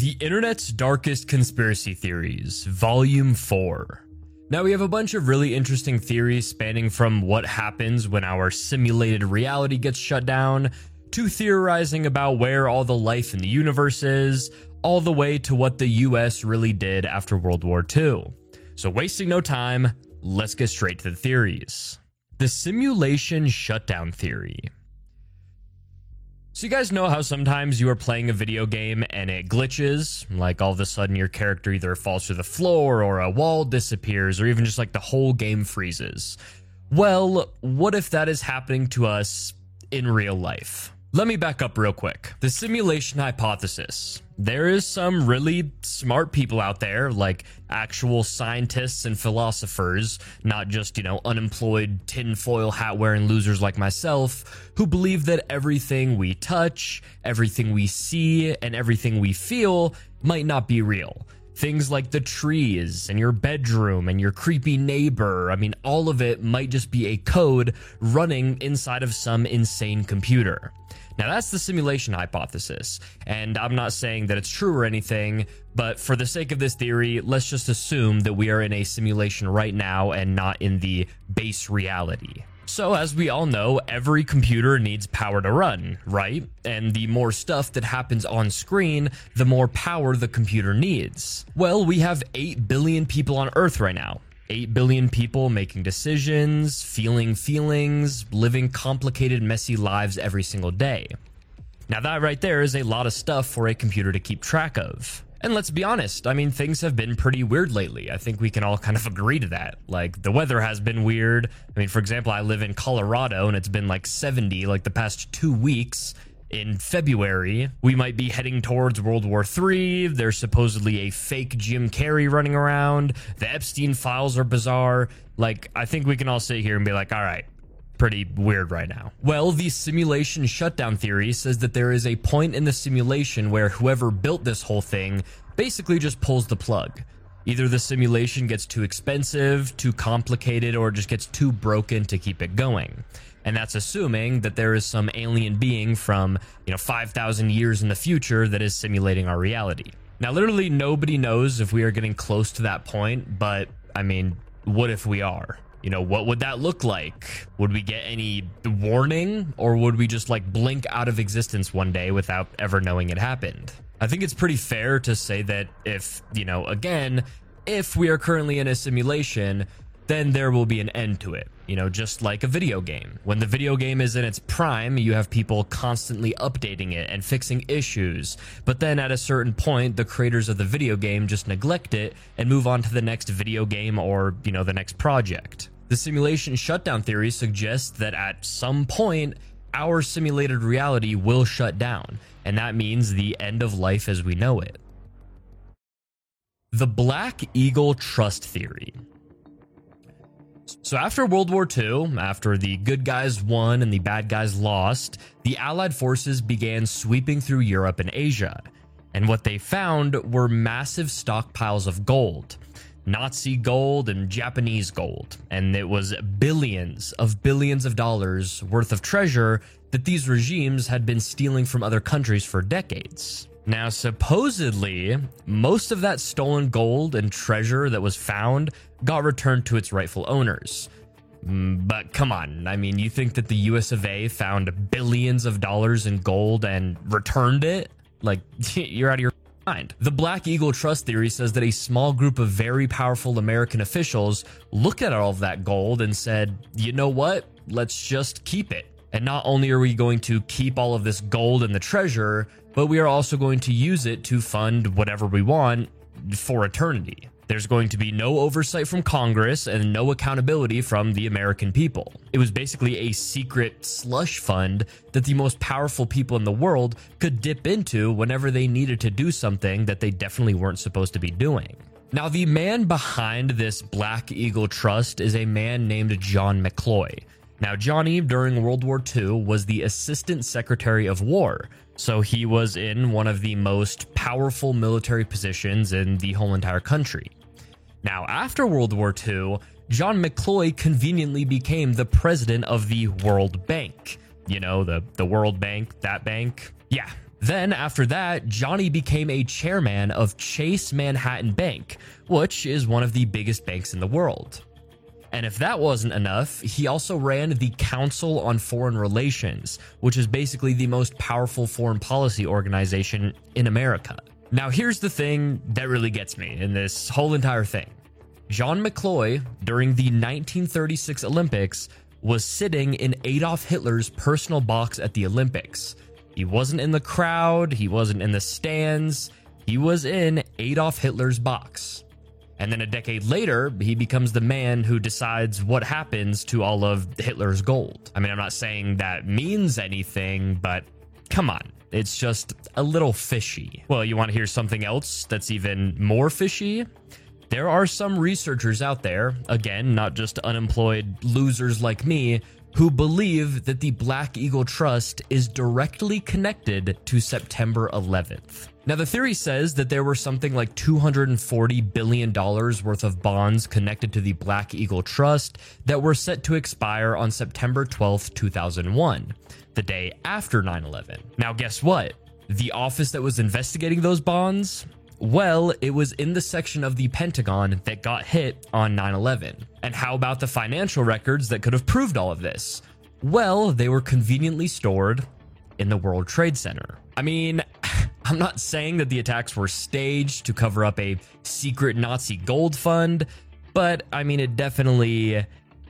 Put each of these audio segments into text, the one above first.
The Internet's Darkest Conspiracy Theories, Volume 4. Now, we have a bunch of really interesting theories spanning from what happens when our simulated reality gets shut down, to theorizing about where all the life in the universe is, all the way to what the US really did after World War II. So, wasting no time, let's get straight to the theories. The simulation shutdown theory. So, you guys know how sometimes you are playing a video game and it glitches? Like all of a sudden your character either falls to the floor or a wall disappears or even just like the whole game freezes. Well, what if that is happening to us in real life? Let me back up real quick. The simulation hypothesis. There is some really smart people out there, like actual scientists and philosophers, not just, you know, unemployed tinfoil hat wearing losers like myself, who believe that everything we touch, everything we see, and everything we feel might not be real. Things like the trees and your bedroom and your creepy neighbor. I mean, all of it might just be a code running inside of some insane computer. Now, that's the simulation hypothesis, and I'm not saying that it's true or anything, but for the sake of this theory, let's just assume that we are in a simulation right now and not in the base reality. So, as we all know, every computer needs power to run, right? And the more stuff that happens on screen, the more power the computer needs. Well, we have 8 billion people on Earth right now. 8 billion people making decisions, feeling feelings, living complicated, messy lives every single day. Now, that right there is a lot of stuff for a computer to keep track of. And let's be honest, I mean, things have been pretty weird lately. I think we can all kind of agree to that. Like, the weather has been weird. I mean, for example, I live in Colorado and it's been like 70 like the past two weeks in February. We might be heading towards World War III. There's supposedly a fake Jim Carrey running around. The Epstein files are bizarre. Like, I think we can all sit here and be like, all right, pretty weird right now. Well, the simulation shutdown theory says that there is a point in the simulation where whoever built this whole thing basically just pulls the plug. Either the simulation gets too expensive, too complicated, or just gets too broken to keep it going and that's assuming that there is some alien being from you know 5000 years in the future that is simulating our reality. Now literally nobody knows if we are getting close to that point but i mean what if we are? You know what would that look like? Would we get any warning or would we just like blink out of existence one day without ever knowing it happened? I think it's pretty fair to say that if you know again if we are currently in a simulation then there will be an end to it. You know, just like a video game. When the video game is in its prime, you have people constantly updating it and fixing issues. But then at a certain point, the creators of the video game just neglect it and move on to the next video game or, you know, the next project. The simulation shutdown theory suggests that at some point, our simulated reality will shut down, and that means the end of life as we know it. The Black Eagle Trust Theory so after World War II, after the good guys won and the bad guys lost, the Allied forces began sweeping through Europe and Asia. And what they found were massive stockpiles of gold. Nazi gold and Japanese gold. And it was billions of billions of dollars worth of treasure that these regimes had been stealing from other countries for decades. Now, supposedly, most of that stolen gold and treasure that was found got returned to its rightful owners. Mm, but come on, I mean, you think that the US of A found billions of dollars in gold and returned it? Like, you're out of your mind. The Black Eagle Trust theory says that a small group of very powerful American officials looked at all of that gold and said, you know what? Let's just keep it. And not only are we going to keep all of this gold and the treasure, but we are also going to use it to fund whatever we want for eternity. There's going to be no oversight from Congress and no accountability from the American people. It was basically a secret slush fund that the most powerful people in the world could dip into whenever they needed to do something that they definitely weren't supposed to be doing. Now, the man behind this Black Eagle Trust is a man named John McCloy. Now, Johnny, during World War II, was the Assistant Secretary of War, so he was in one of the most powerful military positions in the whole entire country. Now, after World War II, John McCloy conveniently became the president of the World Bank. You know, the, the World Bank, that bank. Yeah, Then, after that, Johnny became a chairman of Chase Manhattan Bank, which is one of the biggest banks in the world. And if that wasn't enough, he also ran the Council on Foreign Relations, which is basically the most powerful foreign policy organization in America. Now, here's the thing that really gets me in this whole entire thing John McCloy, during the 1936 Olympics, was sitting in Adolf Hitler's personal box at the Olympics. He wasn't in the crowd, he wasn't in the stands, he was in Adolf Hitler's box. And then a decade later, he becomes the man who decides what happens to all of Hitler's gold. I mean, I'm not saying that means anything, but come on. It's just a little fishy. Well, you want to hear something else that's even more fishy? There are some researchers out there, again, not just unemployed losers like me, who believe that the Black Eagle Trust is directly connected to September 11th. Now, the theory says that there were something like $240 billion worth of bonds connected to the Black Eagle Trust that were set to expire on September 12, 2001, the day after 9 11. Now, guess what? The office that was investigating those bonds well, it was in the section of the Pentagon that got hit on 9 11. And how about the financial records that could have proved all of this? Well, they were conveniently stored in the World Trade Center. I mean, I'm not saying that the attacks were staged to cover up a secret Nazi gold fund, but I mean, it definitely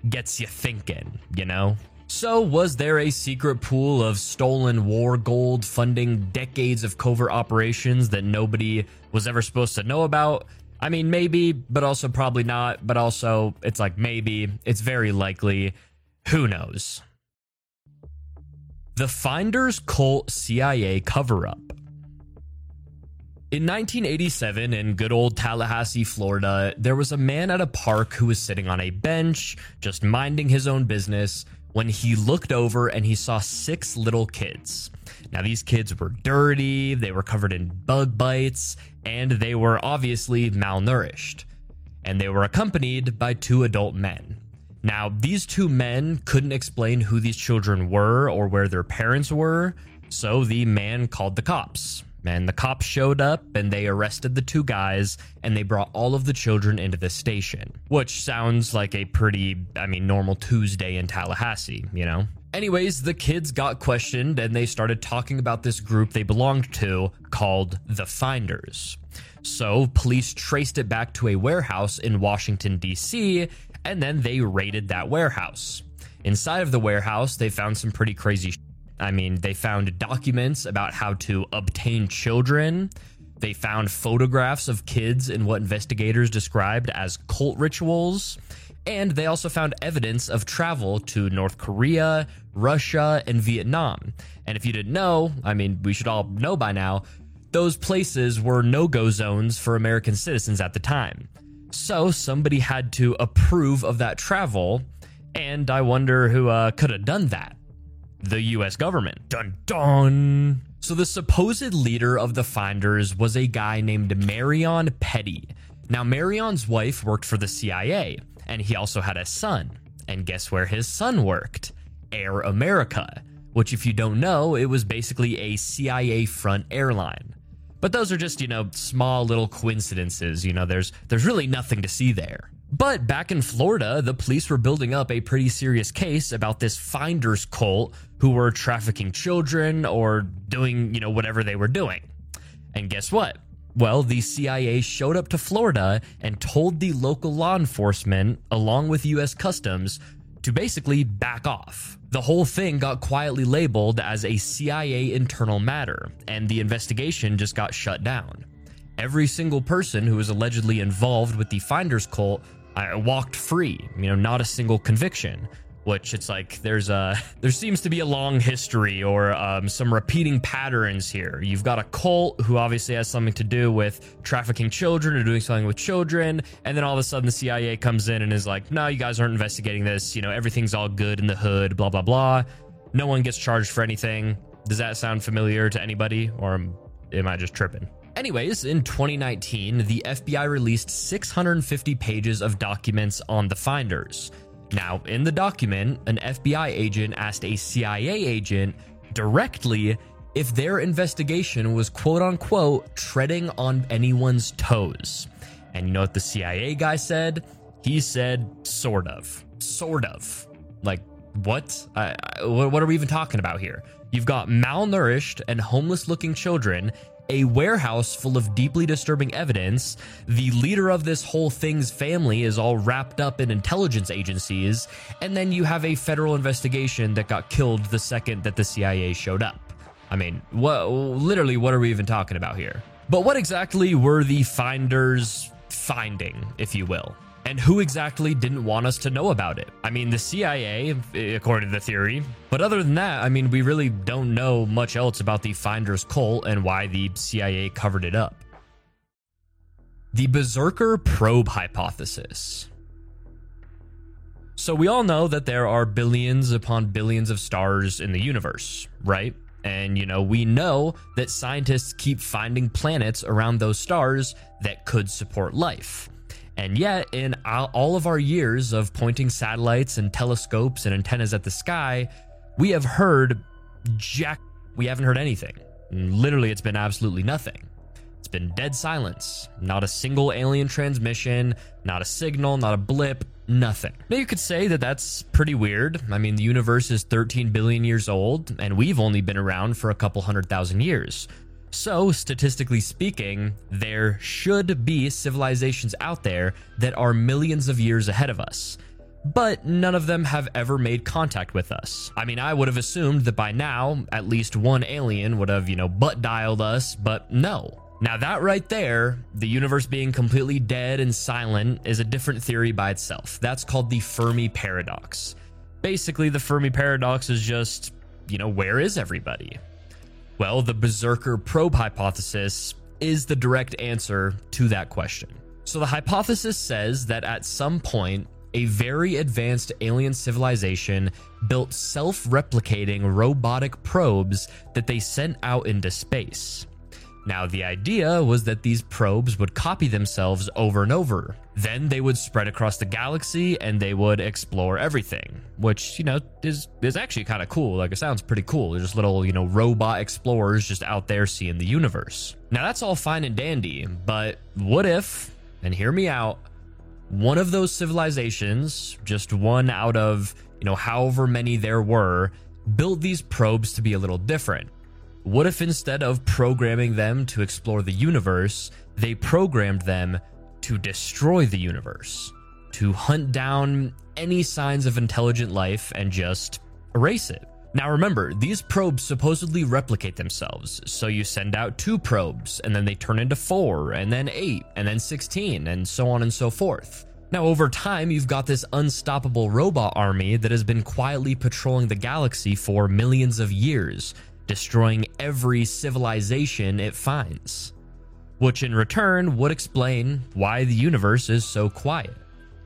gets you thinking, you know? So, was there a secret pool of stolen war gold funding decades of covert operations that nobody was ever supposed to know about? I mean, maybe, but also probably not. But also, it's like maybe, it's very likely. Who knows? The Finders Cult CIA cover up. In 1987, in good old Tallahassee, Florida, there was a man at a park who was sitting on a bench, just minding his own business when he looked over and he saw six little kids. Now, these kids were dirty, they were covered in bug bites, and they were obviously malnourished. And they were accompanied by two adult men. Now, these two men couldn't explain who these children were or where their parents were, so the man called the cops. And the cops showed up and they arrested the two guys and they brought all of the children into the station, which sounds like a pretty, I mean, normal Tuesday in Tallahassee, you know? Anyways, the kids got questioned and they started talking about this group they belonged to called the Finders. So, police traced it back to a warehouse in Washington, D.C., and then they raided that warehouse. Inside of the warehouse, they found some pretty crazy I mean, they found documents about how to obtain children. They found photographs of kids in what investigators described as cult rituals. And they also found evidence of travel to North Korea, Russia, and Vietnam. And if you didn't know, I mean, we should all know by now, those places were no go zones for American citizens at the time. So somebody had to approve of that travel. And I wonder who uh, could have done that the US government. Dun dun. So the supposed leader of the finders was a guy named Marion Pettie. Now, Marion's wife worked for the CIA, and he also had a son. And guess where his son worked? Air America, which, if you don't know, it was basically a CIA front airline. But those are just, you know, small little coincidences. You know, there's there's really nothing to see there. But back in Florida, the police were building up a pretty serious case about this finders cult who were trafficking children or doing, you know, whatever they were doing. And guess what? Well, the CIA showed up to Florida and told the local law enforcement, along with US Customs, to basically back off. The whole thing got quietly labeled as a CIA internal matter, and the investigation just got shut down. Every single person who was allegedly involved with the Finders cult I walked free, you know, not a single conviction. Which it's like there's a there seems to be a long history or um, some repeating patterns here. You've got a cult who obviously has something to do with trafficking children or doing something with children, and then all of a sudden the CIA comes in and is like, "No, you guys aren't investigating this. You know, everything's all good in the hood." Blah blah blah. No one gets charged for anything. Does that sound familiar to anybody, or am I just tripping? Anyways, in 2019, the FBI released 650 pages of documents on the finders. Now, in the document, an FBI agent asked a CIA agent directly if their investigation was quote unquote treading on anyone's toes. And you know what the CIA guy said? He said, sort of. Sort of. Like, what? I, I, what are we even talking about here? You've got malnourished and homeless looking children, a warehouse full of deeply disturbing evidence. The leader of this whole thing's family is all wrapped up in intelligence agencies. And then you have a federal investigation that got killed the second that the CIA showed up. I mean, what, literally, what are we even talking about here? But what exactly were the finders finding, if you will? And who exactly didn't want us to know about it? I mean, the CIA, according to the theory. But other than that, I mean, we really don't know much else about the Finders cult and why the CIA covered it up. The Berserker Probe Hypothesis. So, we all know that there are billions upon billions of stars in the universe, right? And, you know, we know that scientists keep finding planets around those stars that could support life. And yet, in all of our years of pointing satellites and telescopes and antennas at the sky, we have heard jack. We haven't heard anything. Literally, it's been absolutely nothing. It's been dead silence. Not a single alien transmission, not a signal, not a blip, nothing. Now, you could say that that's pretty weird. I mean, the universe is 13 billion years old, and we've only been around for a couple hundred thousand years. So, statistically speaking, there should be civilizations out there that are millions of years ahead of us. But none of them have ever made contact with us. I mean, I would have assumed that by now, at least one alien would have, you know, butt dialed us, but no. Now, that right there, the universe being completely dead and silent, is a different theory by itself. That's called the Fermi paradox. Basically, the Fermi paradox is just, you know, where is everybody? Well, the Berserker probe hypothesis is the direct answer to that question. So, the hypothesis says that at some point, a very advanced alien civilization built self replicating robotic probes that they sent out into space. Now, the idea was that these probes would copy themselves over and over. Then they would spread across the galaxy and they would explore everything, which, you know, is is actually kind of cool. Like it sounds pretty cool. They're just little, you know, robot explorers just out there seeing the universe. Now, that's all fine and dandy, but what if, and hear me out, one of those civilizations, just one out of, you know, however many there were, built these probes to be a little different? What if instead of programming them to explore the universe, they programmed them to destroy the universe, to hunt down any signs of intelligent life and just erase it? Now remember, these probes supposedly replicate themselves, so you send out two probes, and then they turn into four, and then eight, and then 16, and so on and so forth. Now, over time, you've got this unstoppable robot army that has been quietly patrolling the galaxy for millions of years, destroying every civilization it finds. Which in return would explain why the universe is so quiet.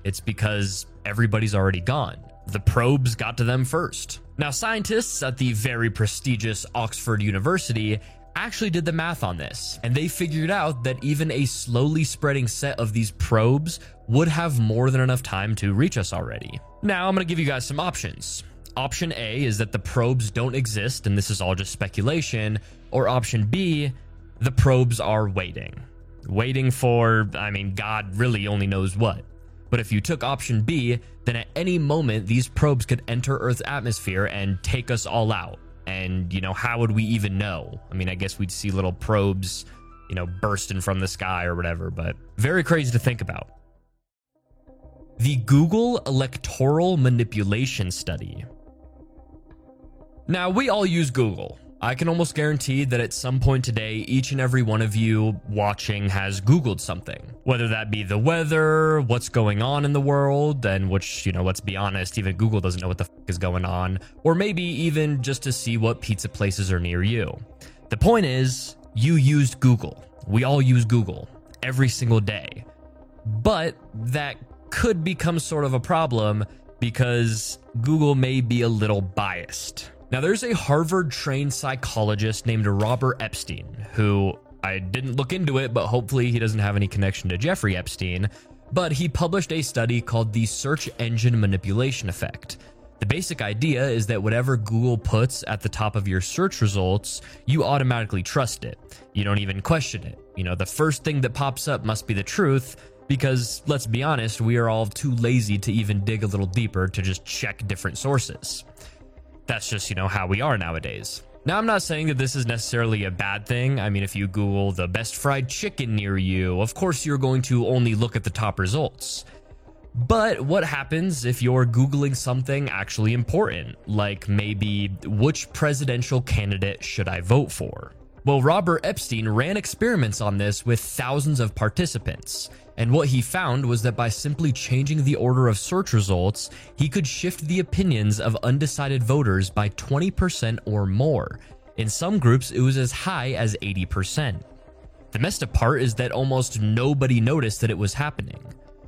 It's because everybody's already gone. The probes got to them first. Now, scientists at the very prestigious Oxford University actually did the math on this, and they figured out that even a slowly spreading set of these probes would have more than enough time to reach us already. Now, I'm gonna give you guys some options. Option A is that the probes don't exist and this is all just speculation. Or option B, the probes are waiting. Waiting for, I mean, God really only knows what. But if you took option B, then at any moment these probes could enter Earth's atmosphere and take us all out. And, you know, how would we even know? I mean, I guess we'd see little probes, you know, bursting from the sky or whatever, but very crazy to think about. The Google Electoral Manipulation Study now, we all use Google. I can almost guarantee that at some point today, each and every one of you watching has Googled something. Whether that be the weather, what's going on in the world, and which, you know, let's be honest, even Google doesn't know what the f is going on, or maybe even just to see what pizza places are near you. The point is, you used Google. We all use Google every single day. But that could become sort of a problem because Google may be a little biased. Now, there's a Harvard trained psychologist named Robert Epstein, who I didn't look into it, but hopefully he doesn't have any connection to Jeffrey Epstein. But he published a study called the Search Engine Manipulation Effect. The basic idea is that whatever Google puts at the top of your search results, you automatically trust it. You don't even question it. You know, the first thing that pops up must be the truth because let's be honest, we are all too lazy to even dig a little deeper to just check different sources. That's just, you know, how we are nowadays. Now, I'm not saying that this is necessarily a bad thing. I mean, if you Google the best fried chicken near you, of course you're going to only look at the top results. But what happens if you're Googling something actually important, like maybe which presidential candidate should I vote for? Well, Robert Epstein ran experiments on this with thousands of participants. And what he found was that by simply changing the order of search results, he could shift the opinions of undecided voters by 20% or more. In some groups, it was as high as 80%. The messed up part is that almost nobody noticed that it was happening.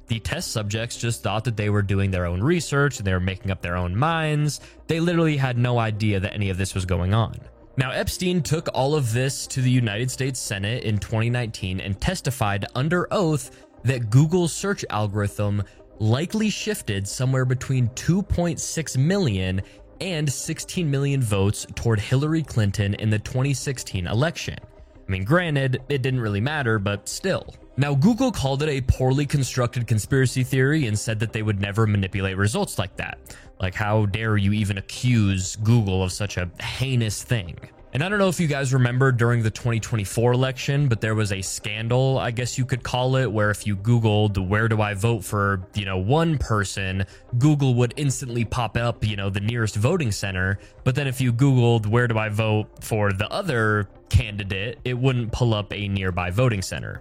The test subjects just thought that they were doing their own research and they were making up their own minds. They literally had no idea that any of this was going on. Now, Epstein took all of this to the United States Senate in 2019 and testified under oath that Google's search algorithm likely shifted somewhere between 2.6 million and 16 million votes toward Hillary Clinton in the 2016 election. I mean, granted, it didn't really matter, but still. Now, Google called it a poorly constructed conspiracy theory and said that they would never manipulate results like that. Like, how dare you even accuse Google of such a heinous thing? And I don't know if you guys remember during the 2024 election, but there was a scandal, I guess you could call it, where if you Googled where do I vote for, you know, one person, Google would instantly pop up, you know, the nearest voting center. But then if you Googled where do I vote for the other candidate, it wouldn't pull up a nearby voting center.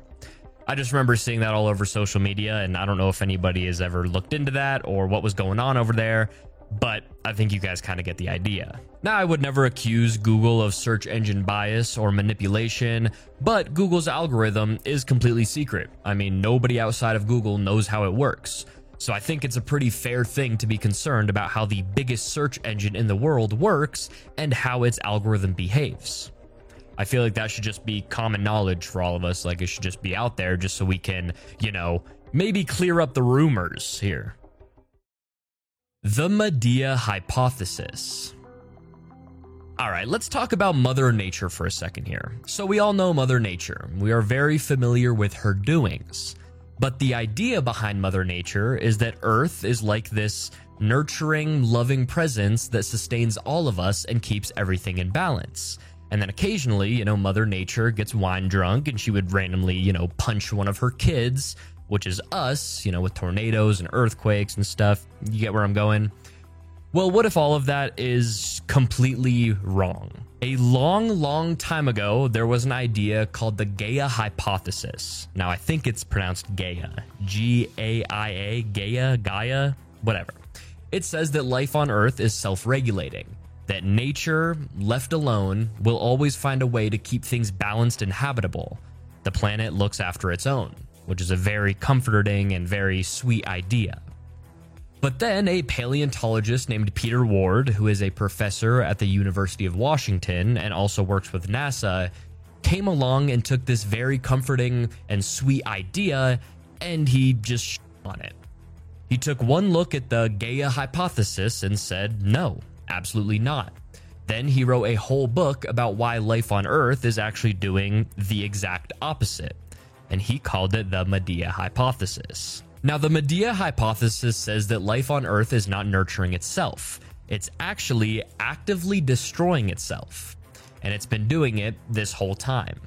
I just remember seeing that all over social media, and I don't know if anybody has ever looked into that or what was going on over there but I think you guys kind of get the idea. Now, I would never accuse Google of search engine bias or manipulation, but Google's algorithm is completely secret. I mean, nobody outside of Google knows how it works. So I think it's a pretty fair thing to be concerned about how the biggest search engine in the world works and how its algorithm behaves. I feel like that should just be common knowledge for all of us. Like it should just be out there just so we can, you know, maybe clear up the rumors here. The Medea Hypothesis. All right, let's talk about Mother Nature for a second here. So, we all know Mother Nature. We are very familiar with her doings. But the idea behind Mother Nature is that Earth is like this nurturing, loving presence that sustains all of us and keeps everything in balance. And then occasionally, you know, Mother Nature gets wine drunk and she would randomly, you know, punch one of her kids which is us, you know, with tornadoes and earthquakes and stuff. You get where I'm going? Well, what if all of that is completely wrong? A long, long time ago, there was an idea called the Gaia hypothesis. Now, I think it's pronounced Gaia. G A I A, Gaia, Gaia, whatever. It says that life on Earth is self regulating, that nature, left alone, will always find a way to keep things balanced and habitable. The planet looks after its own which is a very comforting and very sweet idea. But then a paleontologist named Peter Ward, who is a professor at the University of Washington and also works with NASA, came along and took this very comforting and sweet idea and he just on it. He took one look at the Gaia hypothesis and said, no, absolutely not. Then he wrote a whole book about why life on Earth is actually doing the exact opposite and he called it the Medea hypothesis. Now, the Medea hypothesis says that life on Earth is not nurturing itself, it's actually actively destroying itself, and it's been doing it this whole time.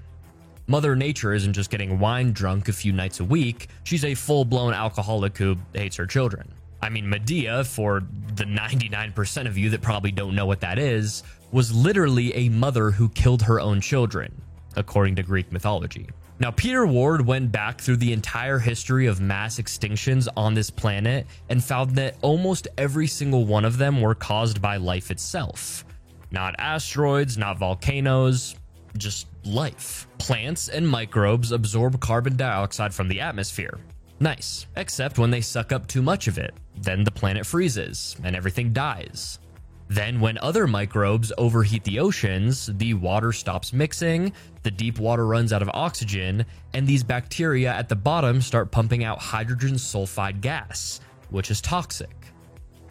Mother Nature isn't just getting wine drunk a few nights a week, she's a full blown alcoholic who hates her children. I mean, Medea, for the 99% of you that probably don't know what that is, was literally a mother who killed her own children, according to Greek mythology. Now, Peter Ward went back through the entire history of mass extinctions on this planet and found that almost every single one of them were caused by life itself. Not asteroids, not volcanoes, just life. Plants and microbes absorb carbon dioxide from the atmosphere. Nice. Except when they suck up too much of it. Then the planet freezes and everything dies. Then, when other microbes overheat the oceans, the water stops mixing, the deep water runs out of oxygen, and these bacteria at the bottom start pumping out hydrogen sulfide gas, which is toxic.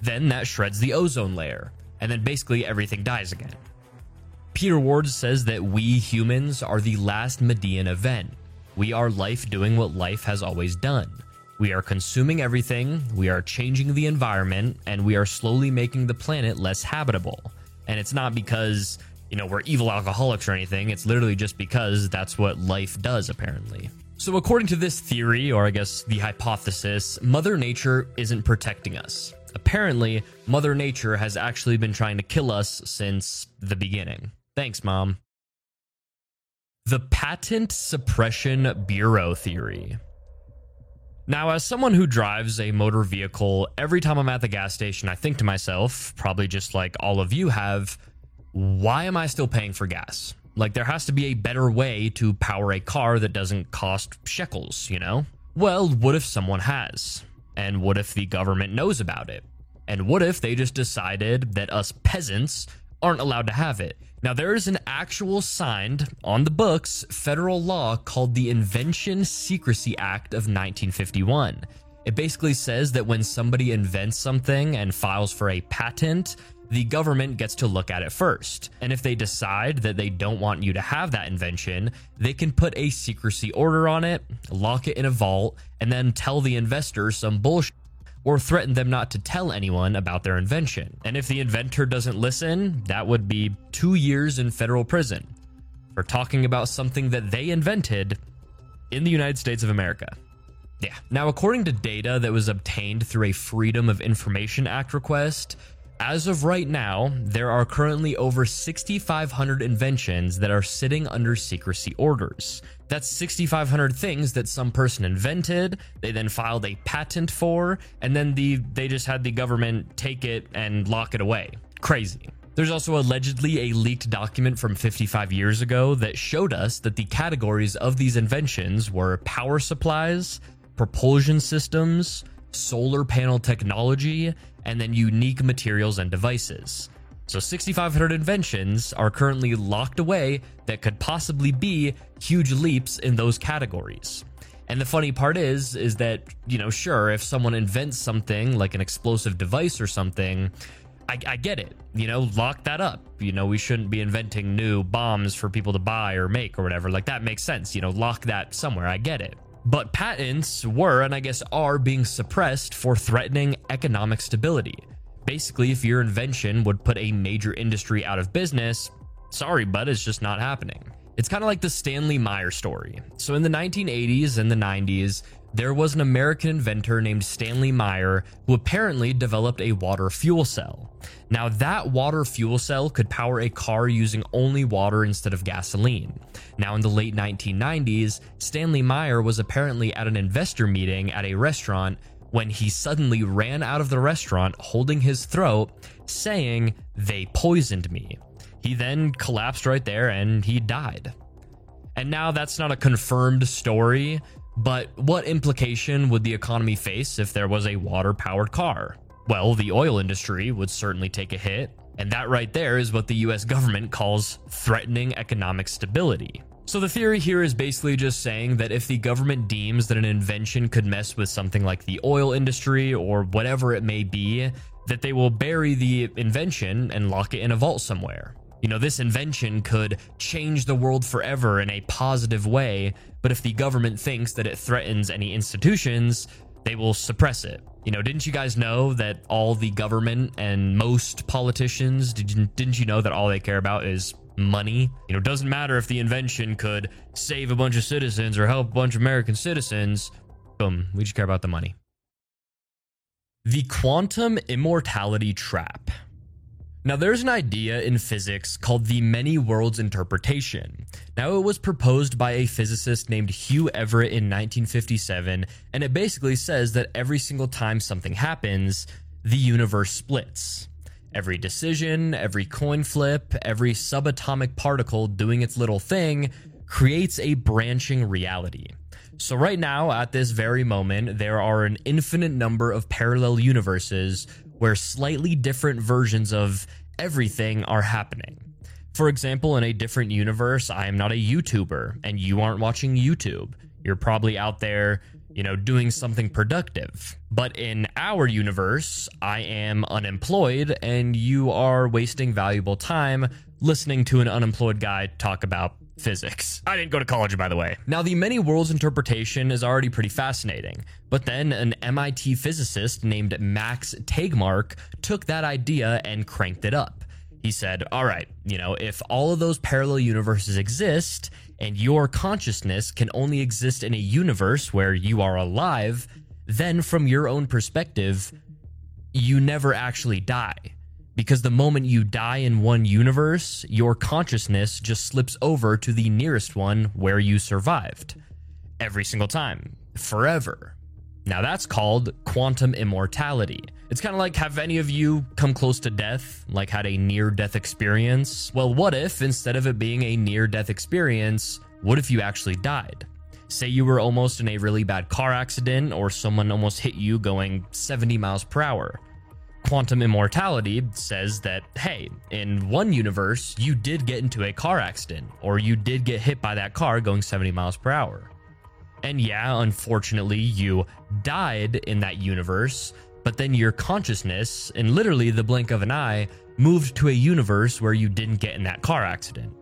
Then that shreds the ozone layer, and then basically everything dies again. Peter Ward says that we humans are the last Medean event. We are life doing what life has always done. We are consuming everything, we are changing the environment, and we are slowly making the planet less habitable. And it's not because, you know, we're evil alcoholics or anything, it's literally just because that's what life does, apparently. So, according to this theory, or I guess the hypothesis, Mother Nature isn't protecting us. Apparently, Mother Nature has actually been trying to kill us since the beginning. Thanks, Mom. The Patent Suppression Bureau Theory. Now, as someone who drives a motor vehicle, every time I'm at the gas station, I think to myself, probably just like all of you have, why am I still paying for gas? Like, there has to be a better way to power a car that doesn't cost shekels, you know? Well, what if someone has? And what if the government knows about it? And what if they just decided that us peasants aren't allowed to have it? Now, there is an actual signed, on the books, federal law called the Invention Secrecy Act of 1951. It basically says that when somebody invents something and files for a patent, the government gets to look at it first. And if they decide that they don't want you to have that invention, they can put a secrecy order on it, lock it in a vault, and then tell the investor some bullshit or threaten them not to tell anyone about their invention. And if the inventor doesn't listen, that would be two years in federal prison for talking about something that they invented in the United States of America. Yeah. Now, according to data that was obtained through a Freedom of Information Act request, as of right now, there are currently over 6,500 inventions that are sitting under secrecy orders. That's 6,500 things that some person invented, they then filed a patent for, and then the they just had the government take it and lock it away. Crazy. There's also allegedly a leaked document from 55 years ago that showed us that the categories of these inventions were power supplies, propulsion systems, solar panel technology, and then unique materials and devices. So 6,500 inventions are currently locked away that could possibly be huge leaps in those categories. And the funny part is, is that, you know, sure, if someone invents something like an explosive device or something, I, I, get it. You know, lock that up. You know, we shouldn't be inventing new bombs for people to buy or make or whatever. Like, that makes sense. You know, lock that somewhere. I get it. But patents were, and I guess are, being suppressed for threatening economic stability. Basically, if your invention would put a major industry out of business, sorry, but it's just not happening. It's kind of like the Stanley Meyer story. So, in the 1980s and the 90s, there was an American inventor named Stanley Meyer who apparently developed a water fuel cell. Now, that water fuel cell could power a car using only water instead of gasoline. Now, in the late 1990s, Stanley Meyer was apparently at an investor meeting at a restaurant when he suddenly ran out of the restaurant holding his throat, saying, They poisoned me. He then collapsed right there and he died. And now that's not a confirmed story, but what implication would the economy face if there was a water powered car? Well, the oil industry would certainly take a hit, and that right there is what the US government calls threatening economic stability. So the theory here is basically just saying that if the government deems that an invention could mess with something like the oil industry or whatever it may be, that they will bury the invention and lock it in a vault somewhere. You know, this invention could change the world forever in a positive way, but if the government thinks that it threatens any institutions, they will suppress it. You know, didn't you guys know that all the government and most politicians, did you, didn't you know that all they care about is money? You know, doesn't matter if the invention could save a bunch of citizens or help a bunch of American citizens. Boom, we just care about the money. The quantum immortality trap. Now, there's an idea in physics called the many worlds interpretation. Now, it was proposed by a physicist named Hugh Everett in 1957, and it basically says that every single time something happens, the universe splits. Every decision, every coin flip, every subatomic particle doing its little thing creates a branching reality. So, right now, at this very moment, there are an infinite number of parallel universes where slightly different versions of everything are happening. For example, in a different universe, I am not a YouTuber and you aren't watching YouTube. You're probably out there, you know, doing something productive. But in our universe, I am unemployed and you are wasting valuable time listening to an unemployed guy talk about physics. I didn't go to college, by the way. Now, the many worlds interpretation is already pretty fascinating, but then an MIT physicist named Max Tegmark took that idea and cranked it up. He said, All right, you know, if all of those parallel universes exist and your consciousness can only exist in a universe where you are alive, then from your own perspective, you never actually die because the moment you die in one universe, your consciousness just slips over to the nearest one where you survived. Every single time. Forever. Now that's called quantum immortality. It's kind of like have any of you come close to death, like had a near death experience? Well, what if instead of it being a near death experience, what if you actually died? Say you were almost in a really bad car accident or someone almost hit you going 70 miles per hour quantum immortality says that, hey, in one universe, you did get into a car accident, or you did get hit by that car going 70 miles per hour. And yeah, unfortunately, you died in that universe, but then your consciousness, in literally the blink of an eye, moved to a universe where you didn't get in that car accident.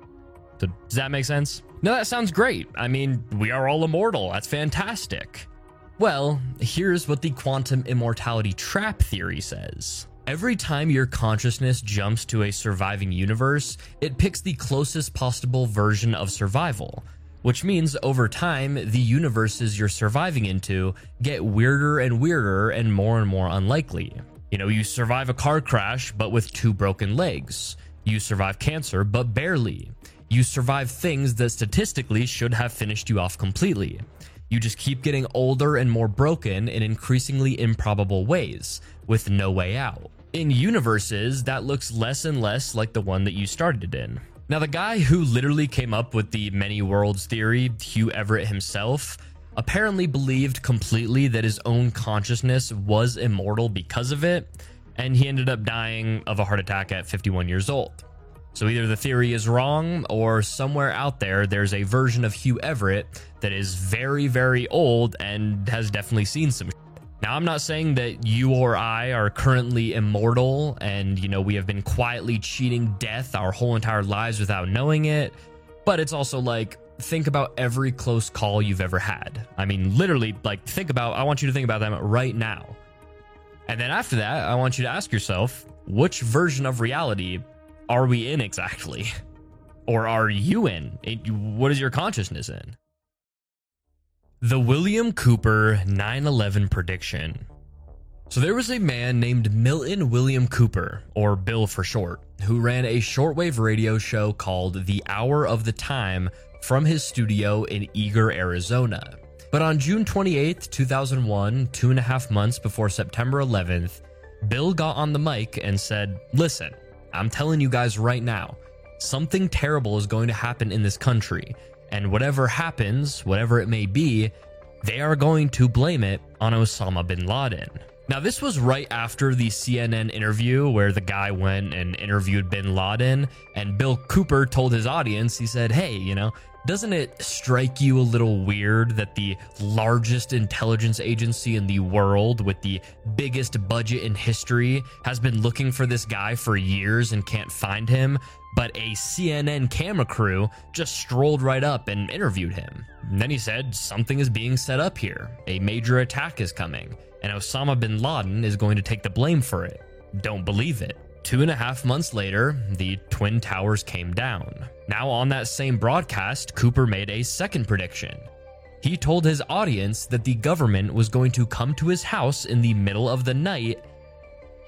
So, does that make sense? No, that sounds great. I mean, we are all immortal. That's fantastic. Well, here's what the quantum immortality trap theory says. Every time your consciousness jumps to a surviving universe, it picks the closest possible version of survival, which means over time, the universes you're surviving into get weirder and weirder and more and more unlikely. You know, you survive a car crash, but with two broken legs. You survive cancer, but barely. You survive things that statistically should have finished you off completely. You just keep getting older and more broken in increasingly improbable ways, with no way out. In universes, that looks less and less like the one that you started in. Now, the guy who literally came up with the many worlds theory, Hugh Everett himself, apparently believed completely that his own consciousness was immortal because of it, and he ended up dying of a heart attack at 51 years old. So either the theory is wrong, or somewhere out there, there's a version of Hugh Everett that is very, very old and has definitely seen some. Now, I'm not saying that you or I are currently immortal and, you know, we have been quietly cheating death our whole entire lives without knowing it, but it's also like, think about every close call you've ever had. I mean, literally, like, think about, I want you to think about them right now. And then after that, I want you to ask yourself, which version of reality are we in exactly? Or are you in? What is your consciousness in? The William Cooper 9 11 prediction. So there was a man named Milton William Cooper, or Bill for short, who ran a shortwave radio show called The Hour of the Time from his studio in Eagar, Arizona. But on June 28, 2001, two and a half months before September 11th, Bill got on the mic and said, Listen, I'm telling you guys right now, something terrible is going to happen in this country. And whatever happens, whatever it may be, they are going to blame it on Osama bin Laden. Now, this was right after the CNN interview where the guy went and interviewed bin Laden, and Bill Cooper told his audience, he said, Hey, you know, doesn't it strike you a little weird that the largest intelligence agency in the world with the biggest budget in history has been looking for this guy for years and can't find him? But a CNN camera crew just strolled right up and interviewed him. And then he said, Something is being set up here. A major attack is coming, and Osama bin Laden is going to take the blame for it. Don't believe it. Two and a half months later, the Twin Towers came down. Now, on that same broadcast, Cooper made a second prediction. He told his audience that the government was going to come to his house in the middle of the night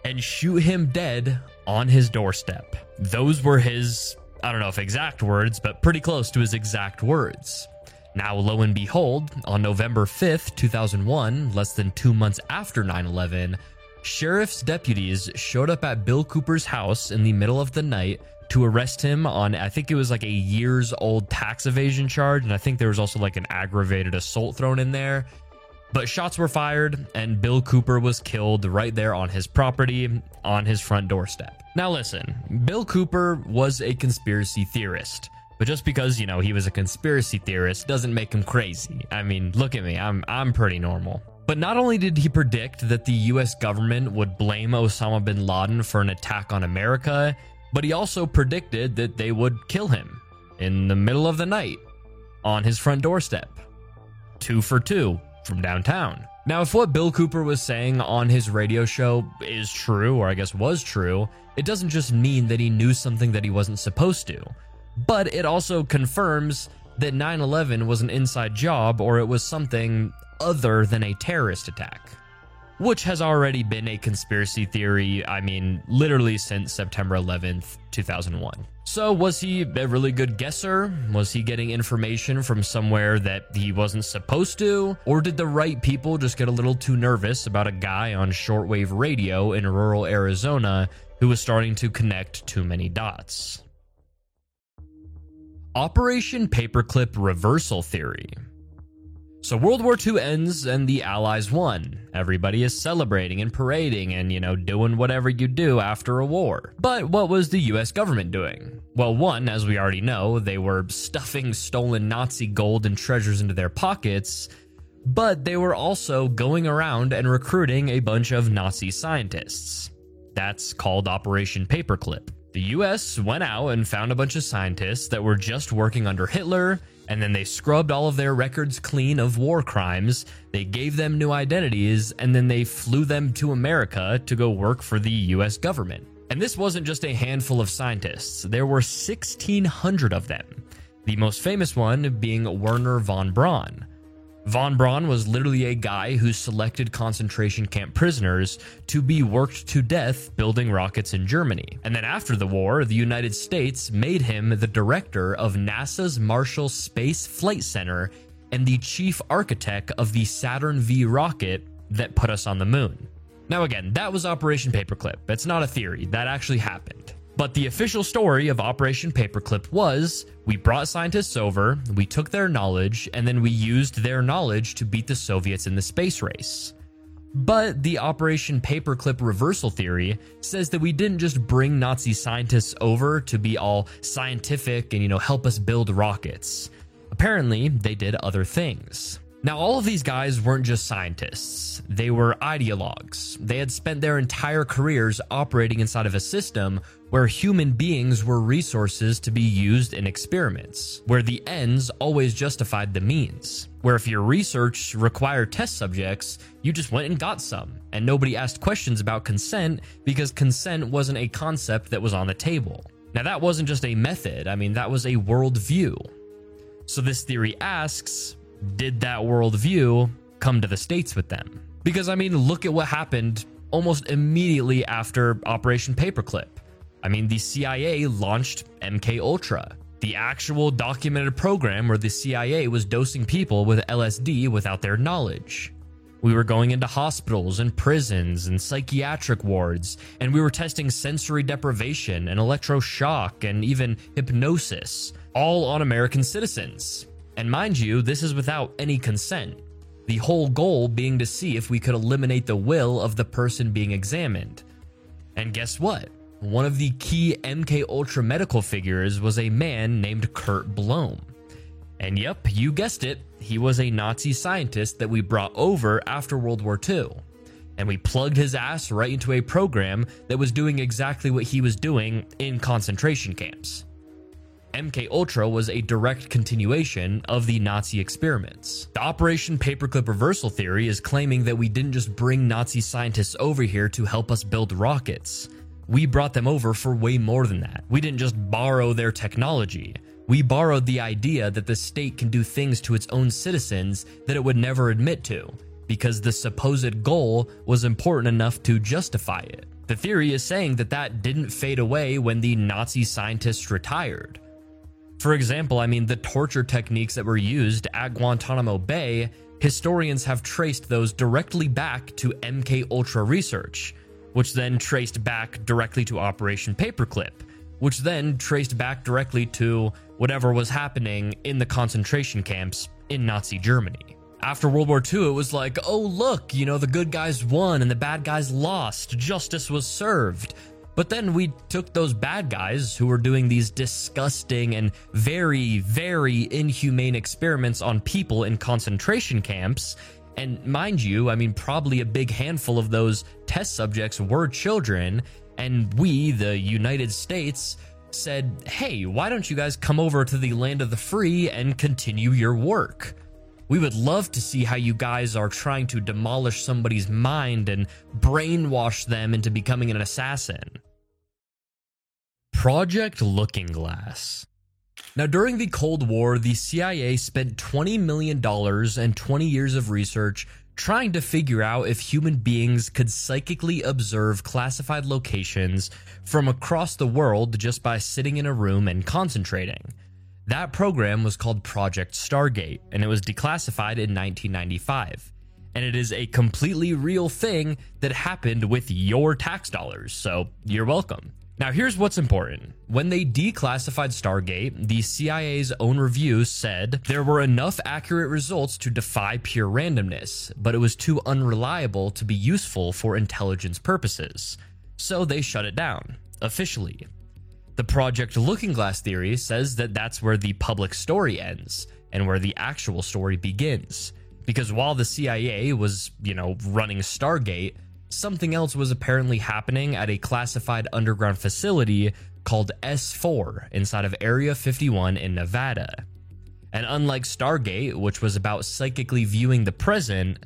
and shoot him dead on his doorstep. Those were his, I don't know if exact words, but pretty close to his exact words. Now, lo and behold, on November 5th, 2001, less than two months after 9 11, Sheriff's deputies showed up at Bill Cooper's house in the middle of the night to arrest him on, I think it was like a years old tax evasion charge. And I think there was also like an aggravated assault thrown in there. But shots were fired, and Bill Cooper was killed right there on his property, on his front doorstep. Now, listen, Bill Cooper was a conspiracy theorist. But just because, you know, he was a conspiracy theorist doesn't make him crazy. I mean, look at me, I'm I'm pretty normal. But not only did he predict that the US government would blame Osama bin Laden for an attack on America, but he also predicted that they would kill him in the middle of the night on his front doorstep. Two for two from downtown. Now, if what Bill Cooper was saying on his radio show is true, or I guess was true, it doesn't just mean that he knew something that he wasn't supposed to, but it also confirms that 9 11 was an inside job or it was something other than a terrorist attack which has already been a conspiracy theory, I mean, literally since September 11th, 2001. So, was he a really good guesser? Was he getting information from somewhere that he wasn't supposed to? Or did the right people just get a little too nervous about a guy on shortwave radio in rural Arizona who was starting to connect too many dots? Operation Paperclip Reversal Theory. So World War II ends and the Allies won. Everybody is celebrating and parading and, you know, doing whatever you do after a war. But what was the US government doing? Well, one, as we already know, they were stuffing stolen Nazi gold and treasures into their pockets, but they were also going around and recruiting a bunch of Nazi scientists. That's called Operation Paperclip. The US went out and found a bunch of scientists that were just working under Hitler and then they scrubbed all of their records clean of war crimes. They gave them new identities, and then they flew them to America to go work for the US government. And this wasn't just a handful of scientists, there were 1,600 of them. The most famous one being Wernher von Braun. Von Braun was literally a guy who selected concentration camp prisoners to be worked to death building rockets in Germany. And then after the war, the United States made him the director of NASA's Marshall Space Flight Center and the chief architect of the Saturn V rocket that put us on the moon. Now, again, that was Operation Paperclip. It's not a theory, that actually happened. But the official story of Operation Paperclip was we brought scientists over, we took their knowledge, and then we used their knowledge to beat the Soviets in the space race. But the Operation Paperclip reversal theory says that we didn't just bring Nazi scientists over to be all scientific and, you know, help us build rockets. Apparently, they did other things. Now, all of these guys weren't just scientists, they were ideologues. They had spent their entire careers operating inside of a system where human beings were resources to be used in experiments, where the ends always justified the means, where if your research required test subjects, you just went and got some, and nobody asked questions about consent because consent wasn't a concept that was on the table. Now, that wasn't just a method, I mean, that was a worldview. So, this theory asks did that worldview come to the States with them? Because, I mean, look at what happened almost immediately after Operation Paperclip. I mean, the CIA launched MK Ultra, the actual documented program where the CIA was dosing people with LSD without their knowledge. We were going into hospitals and prisons and psychiatric wards, and we were testing sensory deprivation and electroshock and even hypnosis, all on American citizens. And mind you, this is without any consent. The whole goal being to see if we could eliminate the will of the person being examined. And guess what? One of the key MK Ultra medical figures was a man named Kurt Blome. And yep, you guessed it, he was a Nazi scientist that we brought over after World War II. And we plugged his ass right into a program that was doing exactly what he was doing in concentration camps. MK Ultra was a direct continuation of the Nazi experiments. The Operation Paperclip reversal theory is claiming that we didn't just bring Nazi scientists over here to help us build rockets. We brought them over for way more than that. We didn't just borrow their technology. We borrowed the idea that the state can do things to its own citizens that it would never admit to, because the supposed goal was important enough to justify it. The theory is saying that that didn't fade away when the Nazi scientists retired. For example, I mean, the torture techniques that were used at Guantanamo Bay, historians have traced those directly back to MK Ultra research, which then traced back directly to Operation Paperclip, which then traced back directly to whatever was happening in the concentration camps in Nazi Germany. After World War II, it was like, oh, look, you know, the good guys won and the bad guys lost. Justice was served. But then we took those bad guys who were doing these disgusting and very, very inhumane experiments on people in concentration camps. And mind you, I mean, probably a big handful of those test subjects were children. And we, the United States, said, hey, why don't you guys come over to the land of the free and continue your work? We would love to see how you guys are trying to demolish somebody's mind and brainwash them into becoming an assassin. Project Looking Glass. Now, during the Cold War, the CIA spent $20 million and 20 years of research trying to figure out if human beings could psychically observe classified locations from across the world just by sitting in a room and concentrating. That program was called Project Stargate, and it was declassified in 1995. And it is a completely real thing that happened with your tax dollars, so you're welcome. Now, here's what's important. When they declassified Stargate, the CIA's own review said there were enough accurate results to defy pure randomness, but it was too unreliable to be useful for intelligence purposes. So they shut it down, officially. The Project Looking Glass theory says that that's where the public story ends and where the actual story begins. Because while the CIA was, you know, running Stargate, something else was apparently happening at a classified underground facility called S4 inside of Area 51 in Nevada. And unlike Stargate, which was about psychically viewing the present,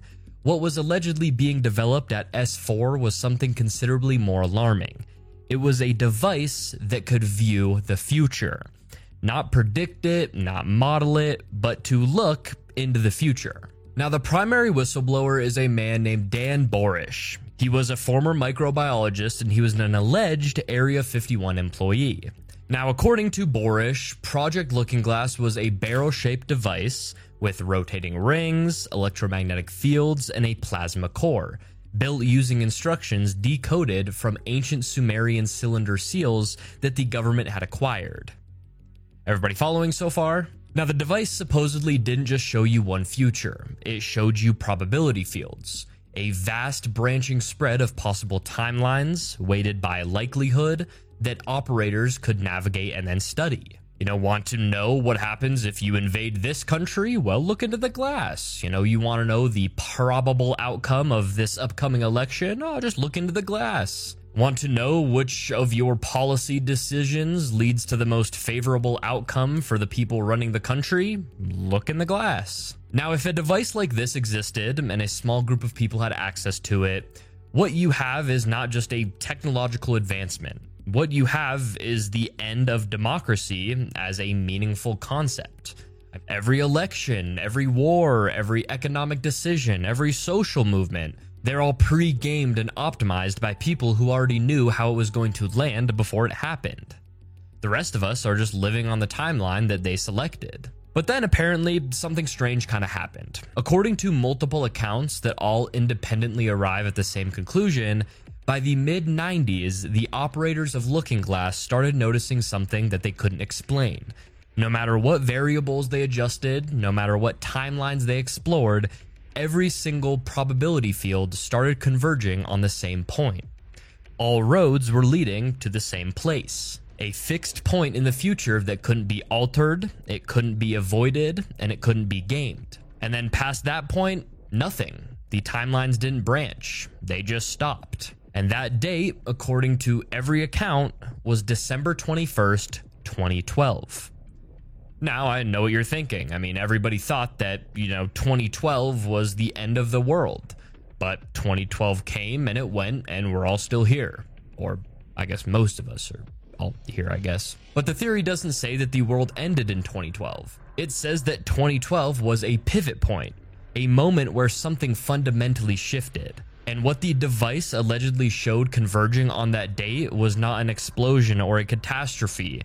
what was allegedly being developed at S4 was something considerably more alarming. It was a device that could view the future. Not predict it, not model it, but to look into the future. Now, the primary whistleblower is a man named Dan Burisch. He was a former microbiologist and he was an alleged Area 51 employee. Now, according to Burisch, Project Looking Glass was a barrel shaped device with rotating rings, electromagnetic fields, and a plasma core, built using instructions decoded from ancient Sumerian cylinder seals that the government had acquired. Everybody following so far? Now, the device supposedly didn't just show you one future, it showed you probability fields a vast branching spread of possible timelines weighted by likelihood that operators could navigate and then study. You know, want to know what happens if you invade this country? Well, look into the glass. You know, you want to know the probable outcome of this upcoming election? Oh, just look into the glass. Want to know which of your policy decisions leads to the most favorable outcome for the people running the country? Look in the glass. Now, if a device like this existed and a small group of people had access to it, what you have is not just a technological advancement. What you have is the end of democracy as a meaningful concept. Every election, every war, every economic decision, every social movement, they're all pre gamed and optimized by people who already knew how it was going to land before it happened. The rest of us are just living on the timeline that they selected. But then apparently something strange kind of happened. According to multiple accounts that all independently arrive at the same conclusion, by the mid 90s, the operators of Looking Glass started noticing something that they couldn't explain. No matter what variables they adjusted, no matter what timelines they explored, every single probability field started converging on the same point. All roads were leading to the same place. A fixed point in the future that couldn't be altered, it couldn't be avoided, and it couldn't be gamed. And then past that point, nothing. The timelines didn't branch, they just stopped. And that date, according to every account, was December 21st, 2012. Now, I know what you're thinking. I mean, everybody thought that, you know, 2012 was the end of the world. But 2012 came and it went, and we're all still here. Or I guess most of us are all here, I guess. But the theory doesn't say that the world ended in 2012. It says that 2012 was a pivot point, a moment where something fundamentally shifted. And what the device allegedly showed converging on that date was not an explosion or a catastrophe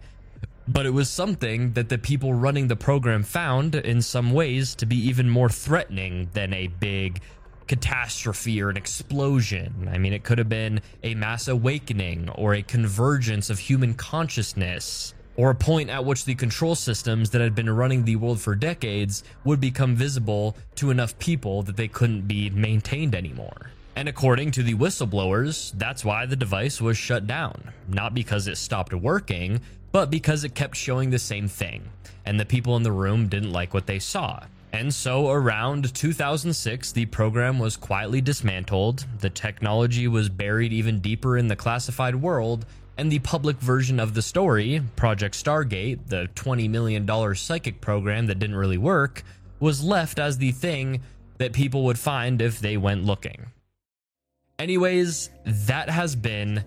but it was something that the people running the program found in some ways to be even more threatening than a big catastrophe or an explosion. I mean, it could have been a mass awakening or a convergence of human consciousness or a point at which the control systems that had been running the world for decades would become visible to enough people that they couldn't be maintained anymore. And according to the whistleblowers, that's why the device was shut down. Not because it stopped working, but because it kept showing the same thing. And the people in the room didn't like what they saw. And so around 2006, the program was quietly dismantled, the technology was buried even deeper in the classified world, and the public version of the story, Project Stargate, the $20 million psychic program that didn't really work, was left as the thing that people would find if they went looking. Anyways, that has been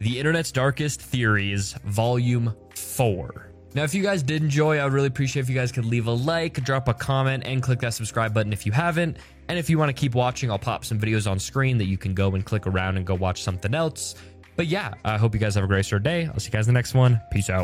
the Internet's Darkest Theories, Volume 4. Now, if you guys did enjoy, I would really appreciate if you guys could leave a like, drop a comment, and click that subscribe button if you haven't. And if you want to keep watching, I'll pop some videos on screen that you can go and click around and go watch something else. But yeah, I hope you guys have a great day. I'll see you guys in the next one. Peace out.